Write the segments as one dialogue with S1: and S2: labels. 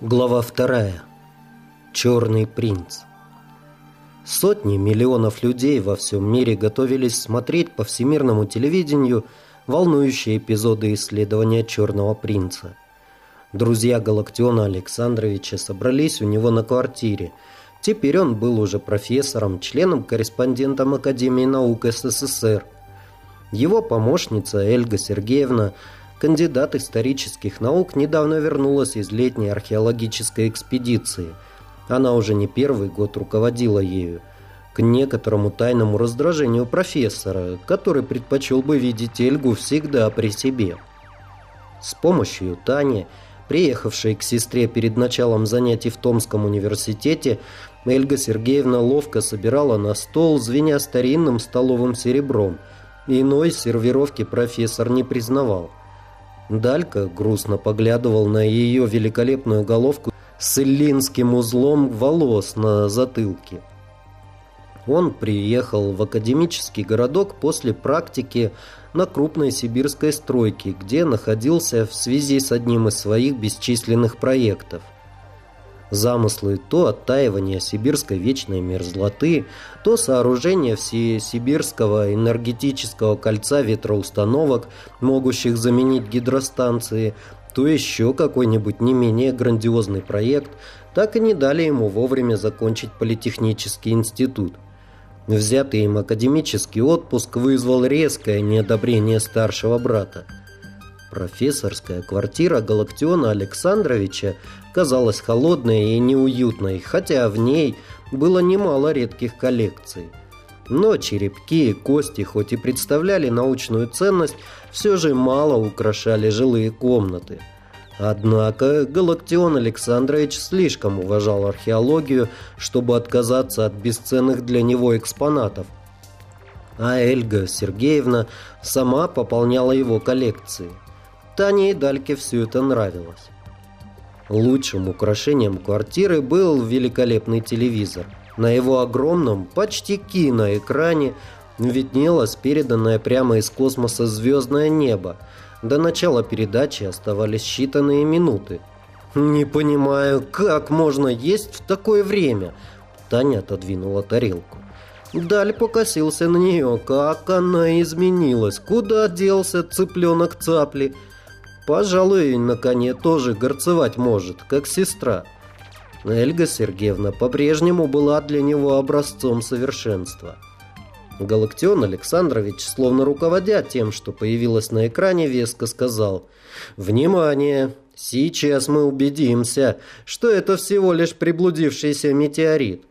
S1: Глава вторая. Черный принц. Сотни миллионов людей во всем мире готовились смотреть по всемирному телевидению волнующие эпизоды исследования Черного принца. Друзья Галактиона Александровича собрались у него на квартире. Теперь он был уже профессором, членом-корреспондентом Академии наук СССР. Его помощница Эльга Сергеевна – кандидат исторических наук, недавно вернулась из летней археологической экспедиции. Она уже не первый год руководила ею. К некоторому тайному раздражению профессора, который предпочел бы видеть Эльгу всегда при себе. С помощью Тани, приехавшей к сестре перед началом занятий в Томском университете, Эльга Сергеевна ловко собирала на стол, звеня старинным столовым серебром. Иной сервировки профессор не признавал. Далька грустно поглядывал на ее великолепную головку с иллинским узлом волос на затылке. Он приехал в академический городок после практики на крупной сибирской стройке, где находился в связи с одним из своих бесчисленных проектов – замыслы то оттаивания сибирской вечной мерзлоты, то сооружения всесибирского энергетического кольца ветроустановок, могущих заменить гидростанции, то еще какой-нибудь не менее грандиозный проект, так и не дали ему вовремя закончить политехнический институт. Взятый им академический отпуск вызвал резкое неодобрение старшего брата. Профессорская квартира Галактиона Александровича казалась холодной и неуютной, хотя в ней было немало редких коллекций. Но черепки и кости, хоть и представляли научную ценность, все же мало украшали жилые комнаты. Однако Галактион Александрович слишком уважал археологию, чтобы отказаться от бесценных для него экспонатов. А Эльга Сергеевна сама пополняла его коллекции – Тане и Дальке все это нравилось. Лучшим украшением квартиры был великолепный телевизор. На его огромном, почти киноэкране виднелось переданное прямо из космоса звездное небо. До начала передачи оставались считанные минуты. «Не понимаю, как можно есть в такое время?» Таня отодвинула тарелку. Даль покосился на нее. Как она изменилась? Куда делся цыпленок цапли? Пожалуй, на коне тоже горцевать может, как сестра. Эльга Сергеевна по-прежнему была для него образцом совершенства. Галактион Александрович, словно руководя тем, что появилось на экране, веско сказал «Внимание! Сейчас мы убедимся, что это всего лишь приблудившийся метеорит».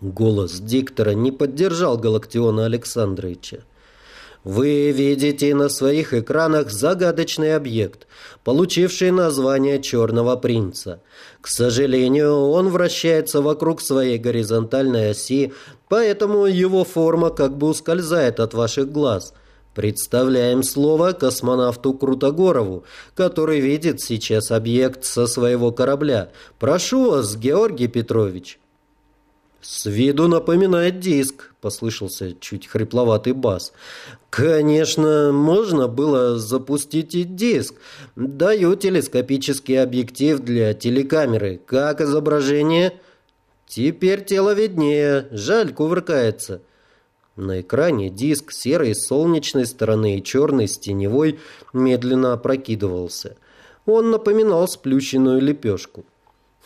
S1: Голос диктора не поддержал Галактиона Александровича. Вы видите на своих экранах загадочный объект, получивший название Черного Принца. К сожалению, он вращается вокруг своей горизонтальной оси, поэтому его форма как бы ускользает от ваших глаз. Представляем слово космонавту Крутогорову, который видит сейчас объект со своего корабля. Прошу вас, Георгий Петрович. «С виду напоминает диск», — послышался чуть хрипловатый бас. «Конечно, можно было запустить и диск. Даю телескопический объектив для телекамеры. Как изображение?» «Теперь тело виднее. Жаль, кувыркается». На экране диск серой с солнечной стороны и черной с теневой медленно опрокидывался. Он напоминал сплющенную лепешку.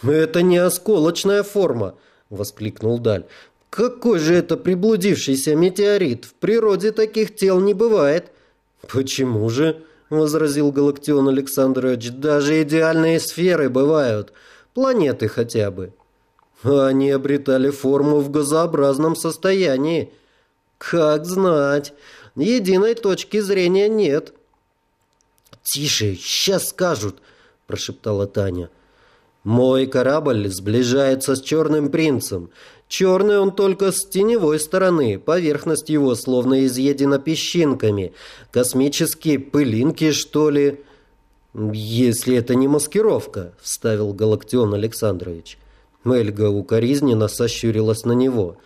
S1: «Это не осколочная форма», — воскликнул Даль. «Какой же это приблудившийся метеорит? В природе таких тел не бывает». «Почему же?» — возразил Галактион Александрович. «Даже идеальные сферы бывают. Планеты хотя бы». Они обретали форму в газообразном состоянии. Как знать. Единой точки зрения нет. «Тише, сейчас скажут», – прошептала Таня. Мой корабль сближается с Черным Принцем. Черный он только с теневой стороны, поверхность его словно изъедена песчинками. Космические пылинки, что ли? Если это не маскировка, вставил Галактион Александрович. Мельга укоризненно сощурилась на него.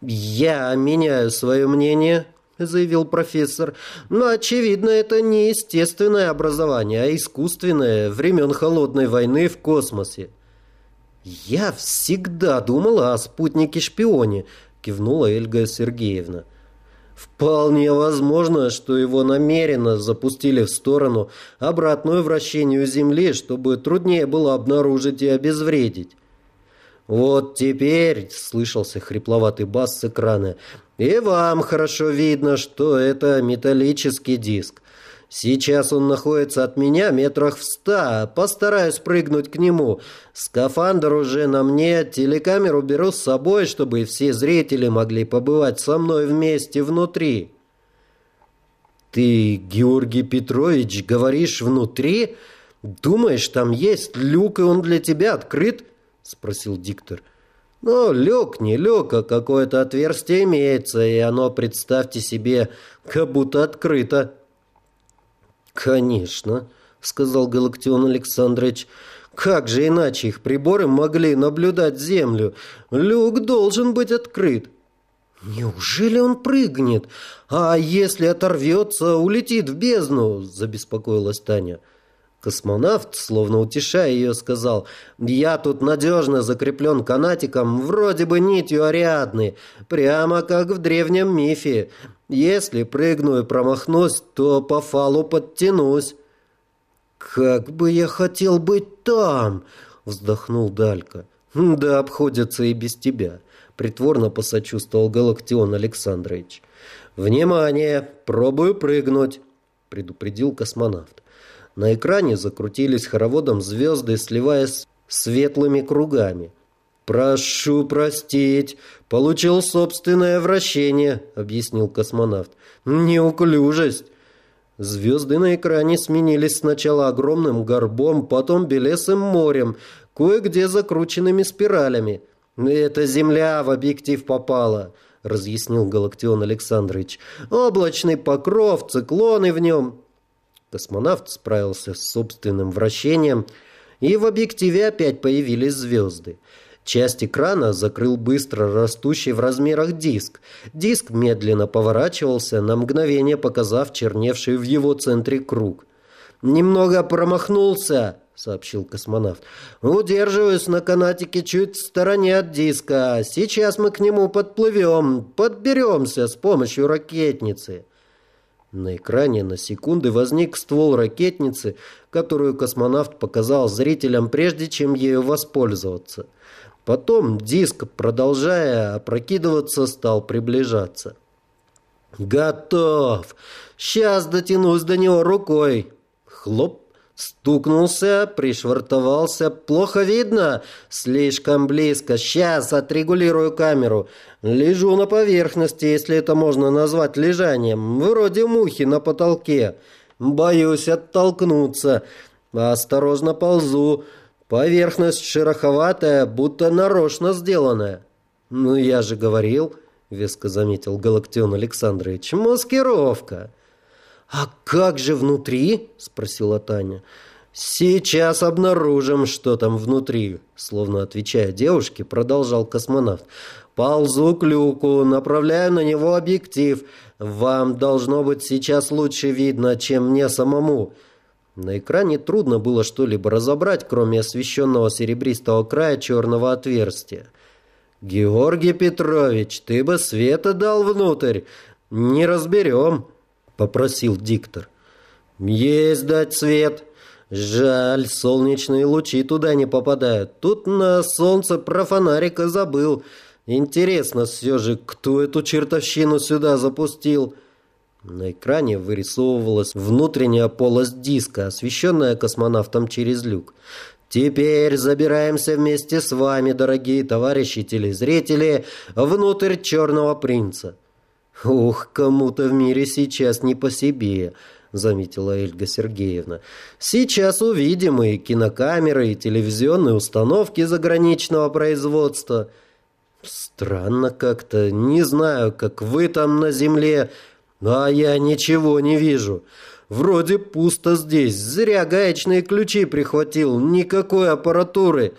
S1: «Я меняю свое мнение», заявил профессор. «Но, очевидно, это не естественное образование, а искусственное, времен Холодной войны в космосе». «Я всегда думала о спутнике-шпионе», — кивнула Эльга Сергеевна. Вполне возможно, что его намеренно запустили в сторону обратную вращению Земли, чтобы труднее было обнаружить и обезвредить. «Вот теперь», — слышался хрипловатый бас с экрана, — «и вам хорошо видно, что это металлический диск. Сейчас он находится от меня метрах в ста. Постараюсь прыгнуть к нему. Скафандр уже на мне. Телекамеру беру с собой, чтобы все зрители могли побывать со мной вместе внутри. Ты, Георгий Петрович, говоришь внутри? Думаешь, там есть люк, и он для тебя открыт? Спросил диктор. Ну, люк, не люк, а какое-то отверстие имеется, и оно, представьте себе, как будто открыто. «Конечно», — сказал Галактион Александрович. «Как же иначе их приборы могли наблюдать Землю? Люк должен быть открыт». «Неужели он прыгнет? А если оторвется, улетит в бездну?» – забеспокоилась Таня. Космонавт, словно утешая ее, сказал, «Я тут надежно закреплен канатиком, вроде бы нитью Ариадны, прямо как в древнем мифе. Если прыгну и промахнусь, то по фалу подтянусь». «Как бы я хотел быть там!» — вздохнул Далька. «Да обходятся и без тебя», — притворно посочувствовал Галактион Александрович. «Внимание! Пробую прыгнуть!» — предупредил космонавт. На экране закрутились хороводом звезды, сливаясь светлыми кругами. «Прошу простить, получил собственное вращение», — объяснил космонавт. «Неуклюжесть». Звезды на экране сменились сначала огромным горбом, потом белесым морем, кое-где закрученными спиралями. «Это Земля в объектив попала», — разъяснил Галактион Александрович. «Облачный покров, циклоны в нем». Космонавт справился с собственным вращением, и в объективе опять появились звезды. Часть экрана закрыл быстро растущий в размерах диск. Диск медленно поворачивался, на мгновение показав черневший в его центре круг. «Немного промахнулся», — сообщил космонавт. «Удерживаюсь на канатике чуть в стороне от диска. Сейчас мы к нему подплывем, подберемся с помощью ракетницы». На экране на секунды возник ствол ракетницы, которую космонавт показал зрителям, прежде чем ею воспользоваться — Потом диск, продолжая опрокидываться, стал приближаться. «Готов! Сейчас дотянусь до него рукой!» Хлоп! Стукнулся, пришвартовался. «Плохо видно? Слишком близко. Сейчас отрегулирую камеру. Лежу на поверхности, если это можно назвать лежанием. Вроде мухи на потолке. Боюсь оттолкнуться. Осторожно ползу. Поверхность шероховатая, будто нарочно сделанная. Ну, я же говорил, веско заметил Галактион Александрович, маскировка. А как же внутри? спросила Таня. «Сейчас обнаружим, что там внутри», словно отвечая девушке, продолжал космонавт. «Ползу к люку, направляю на него объектив. Вам должно быть сейчас лучше видно, чем мне самому. На экране трудно было что-либо разобрать, кроме освещенного серебристого края черного отверстия. «Георгий Петрович, ты бы света дал внутрь. Не разберем», — попросил диктор. «Есть дать свет. Жаль, солнечные лучи туда не попадают. Тут на солнце про фонарика забыл. Интересно все же, кто эту чертовщину сюда запустил?» На экране вырисовывалась внутренняя полость диска, освещенная космонавтом через люк. Теперь забираемся вместе с вами, дорогие товарищи телезрители, внутрь Черного Принца. Ух, кому-то в мире сейчас не по себе, заметила Эльга Сергеевна. Сейчас увидим и кинокамеры, и телевизионные установки заграничного производства. Странно как-то, не знаю, как вы там на земле, «А я ничего не вижу. Вроде пусто здесь. Зря гаечные ключи прихватил. Никакой аппаратуры.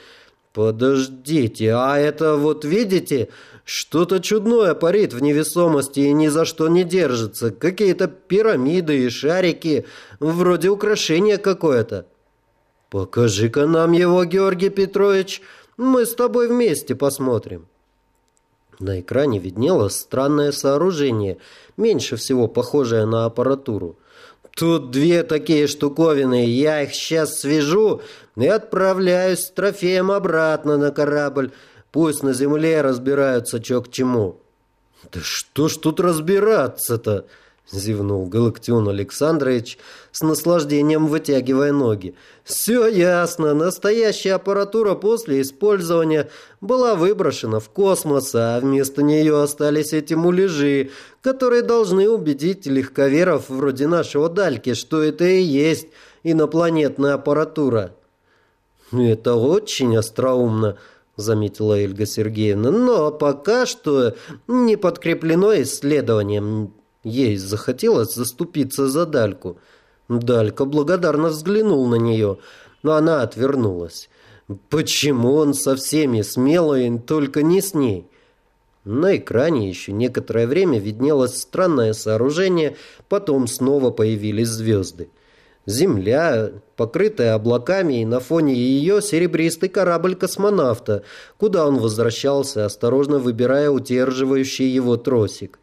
S1: Подождите, а это вот видите? Что-то чудное парит в невесомости и ни за что не держится. Какие-то пирамиды и шарики, вроде украшения какое-то. Покажи-ка нам его, Георгий Петрович, мы с тобой вместе посмотрим. На экране виднелось странное сооружение, меньше всего похожее на аппаратуру. Тут две такие штуковины, я их сейчас свяжу и отправляюсь с трофеем обратно на корабль. Пусть на земле разбираются, что к чему». «Да что ж тут разбираться-то?» — зевнул Галактион Александрович, с наслаждением вытягивая ноги. «Все ясно. Настоящая аппаратура после использования была выброшена в космос, а вместо нее остались эти муляжи, которые должны убедить легковеров вроде нашего Дальки, что это и есть инопланетная аппаратура». «Это очень остроумно», — заметила Эльга Сергеевна, «но пока что не подкреплено исследованием. Ей захотелось заступиться за Дальку». Далька благодарно взглянул на нее, но она отвернулась. «Почему он со всеми смелый, только не с ней?» На экране еще некоторое время виднелось странное сооружение, потом снова появились звезды. Земля, покрытая облаками, и на фоне ее серебристый корабль космонавта, куда он возвращался, осторожно выбирая удерживающий его тросик.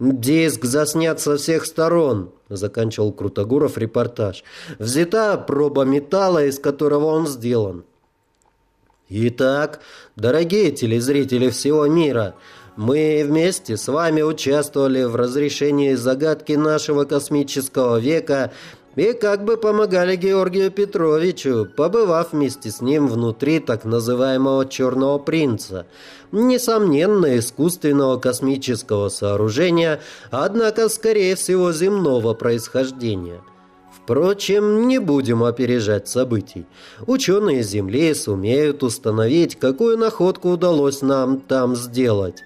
S1: «Диск заснят со всех сторон», — заканчивал Крутогуров репортаж. «Взята проба металла, из которого он сделан». «Итак, дорогие телезрители всего мира», мы вместе с вами участвовали в разрешении загадки нашего космического века и как бы помогали Георгию Петровичу, побывав вместе с ним внутри так называемого «Черного принца», несомненно, искусственного космического сооружения, однако, скорее всего, земного происхождения. Впрочем, не будем опережать событий. Ученые Земли сумеют установить, какую находку удалось нам там сделать.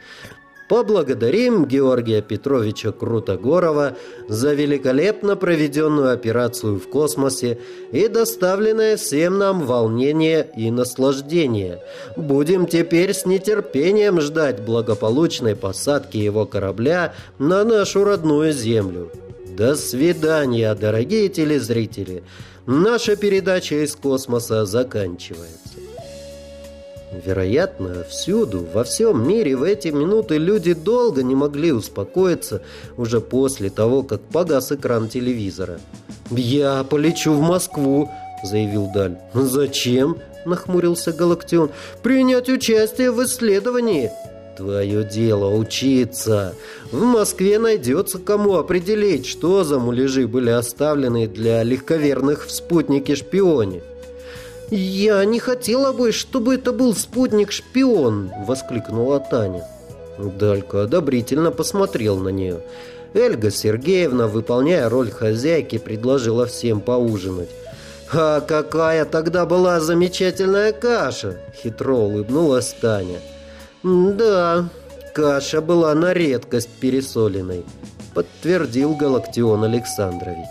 S1: Поблагодарим Георгия Петровича Крутогорова за великолепно проведенную операцию в космосе и доставленное всем нам волнение и наслаждение. Будем теперь с нетерпением ждать благополучной посадки его корабля на нашу родную Землю. До свидания, дорогие телезрители! Наша передача из космоса заканчивается. Вероятно, всюду, во всем мире в эти минуты люди долго не могли успокоиться уже после того, как погас экран телевизора. «Я полечу в Москву», — заявил Даль. «Зачем?» — нахмурился Галактион. «Принять участие в исследовании». «Твое дело учиться. В Москве найдется кому определить, что за муляжи были оставлены для легковерных в спутнике-шпионе». «Я не хотела бы, чтобы это был спутник-шпион!» — воскликнула Таня. Далька одобрительно посмотрел на нее. Эльга Сергеевна, выполняя роль хозяйки, предложила всем поужинать. «А какая тогда была замечательная каша!» — хитро улыбнулась Таня. «Да, каша была на редкость пересоленной», — подтвердил Галактион Александрович.